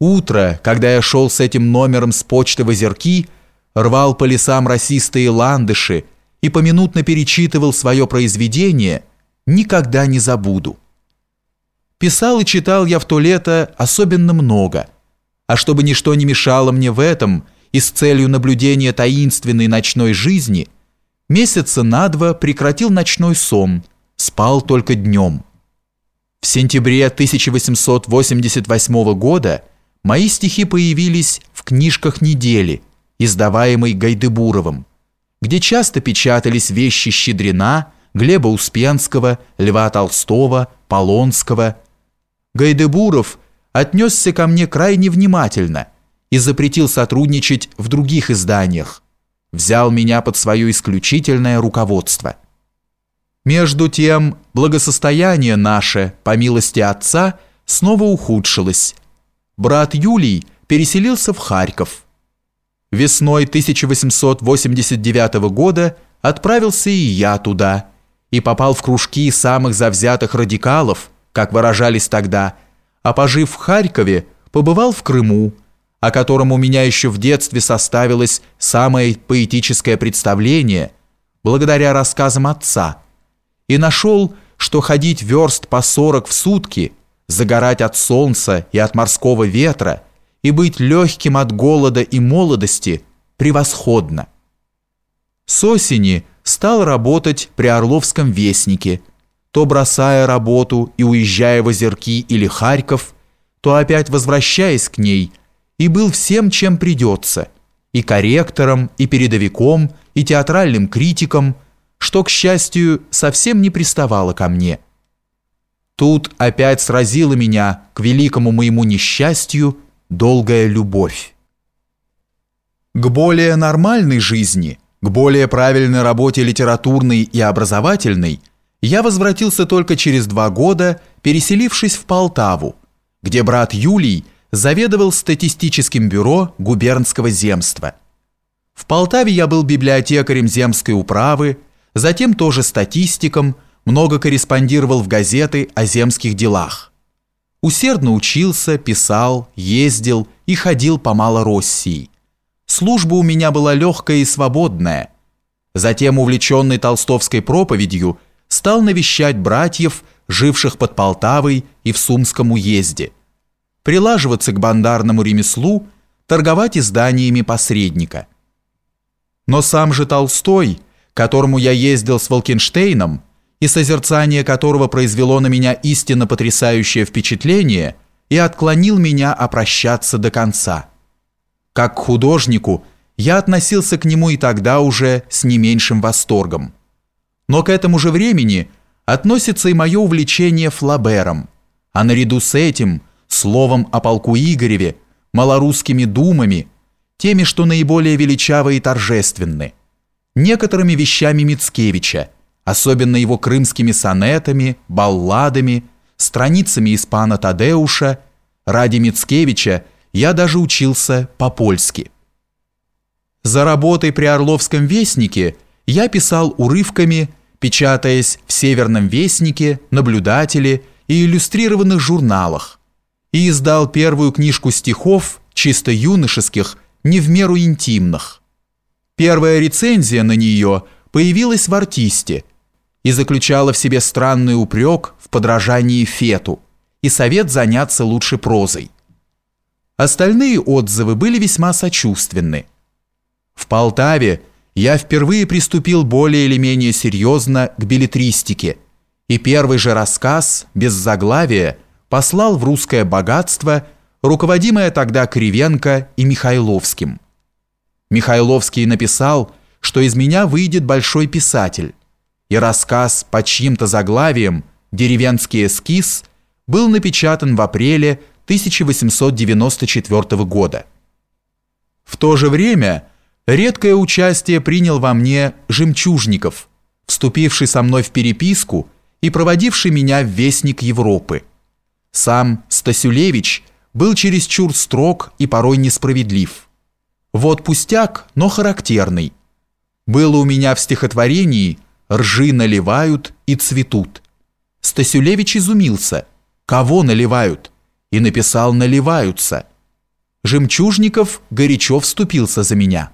Утро, когда я шел с этим номером с почты в озерки, рвал по лесам росистые ландыши и поминутно перечитывал свое произведение, никогда не забуду. Писал и читал я в то лето особенно много, а чтобы ничто не мешало мне в этом и с целью наблюдения таинственной ночной жизни, месяца на два прекратил ночной сон, спал только днем. В сентябре 1888 года мои стихи появились в книжках недели, издаваемой Гайдебуровым, где часто печатались вещи Щедрина, Глеба Успенского, Льва Толстого, Полонского. Гайдебуров отнесся ко мне крайне внимательно и запретил сотрудничать в других изданиях, взял меня под свое исключительное руководство. Между тем, благосостояние наше, по милости отца, снова ухудшилось, брат Юлий переселился в Харьков. Весной 1889 года отправился и я туда и попал в кружки самых завзятых радикалов, как выражались тогда, а пожив в Харькове, побывал в Крыму, о котором у меня еще в детстве составилось самое поэтическое представление, благодаря рассказам отца, и нашел, что ходить верст по 40 в сутки – загорать от солнца и от морского ветра и быть легким от голода и молодости превосходно. С осени стал работать при Орловском вестнике, то бросая работу и уезжая в Озерки или Харьков, то опять возвращаясь к ней, и был всем, чем придется, и корректором, и передовиком, и театральным критиком, что, к счастью, совсем не приставало ко мне – Тут опять сразила меня, к великому моему несчастью, долгая любовь. К более нормальной жизни, к более правильной работе литературной и образовательной я возвратился только через два года, переселившись в Полтаву, где брат Юлий заведовал статистическим бюро губернского земства. В Полтаве я был библиотекарем земской управы, затем тоже статистиком – много корреспондировал в газеты о земских делах. Усердно учился, писал, ездил и ходил по Малороссии. Служба у меня была легкая и свободная. Затем, увлеченный толстовской проповедью, стал навещать братьев, живших под Полтавой и в Сумском уезде, прилаживаться к бандарному ремеслу, торговать изданиями посредника. Но сам же Толстой, которому я ездил с Волкенштейном, и созерцание которого произвело на меня истинно потрясающее впечатление и отклонил меня опрощаться до конца. Как к художнику я относился к нему и тогда уже с не меньшим восторгом. Но к этому же времени относится и мое увлечение Флабером, а наряду с этим словом о полку Игореве, малорусскими думами, теми, что наиболее величавы и торжественны, некоторыми вещами Мицкевича – особенно его крымскими сонетами, балладами, страницами испана Тадеуша, ради Мицкевича я даже учился по-польски. За работой при Орловском вестнике я писал урывками, печатаясь в Северном вестнике, Наблюдателе и иллюстрированных журналах, и издал первую книжку стихов, чисто юношеских, не в меру интимных. Первая рецензия на нее появилась в «Артисте», и заключала в себе странный упрек в подражании Фету и совет заняться лучше прозой. Остальные отзывы были весьма сочувственны. В Полтаве я впервые приступил более или менее серьезно к билетристике, и первый же рассказ, без заглавия, послал в русское богатство, руководимое тогда Кривенко и Михайловским. Михайловский написал, что из меня выйдет большой писатель, и рассказ по чьим-то заглавием «Деревенский эскиз» был напечатан в апреле 1894 года. В то же время редкое участие принял во мне Жемчужников, вступивший со мной в переписку и проводивший меня в Вестник Европы. Сам Стасюлевич был чересчур строг и порой несправедлив. Вот пустяк, но характерный. Было у меня в стихотворении – ржи наливают и цветут. Стасюлевич изумился. Кого наливают? И написал «наливаются». Жемчужников горячо вступился за меня.